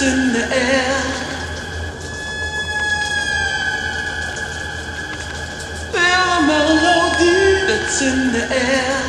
dust in the air. Feel a melody that's in the air.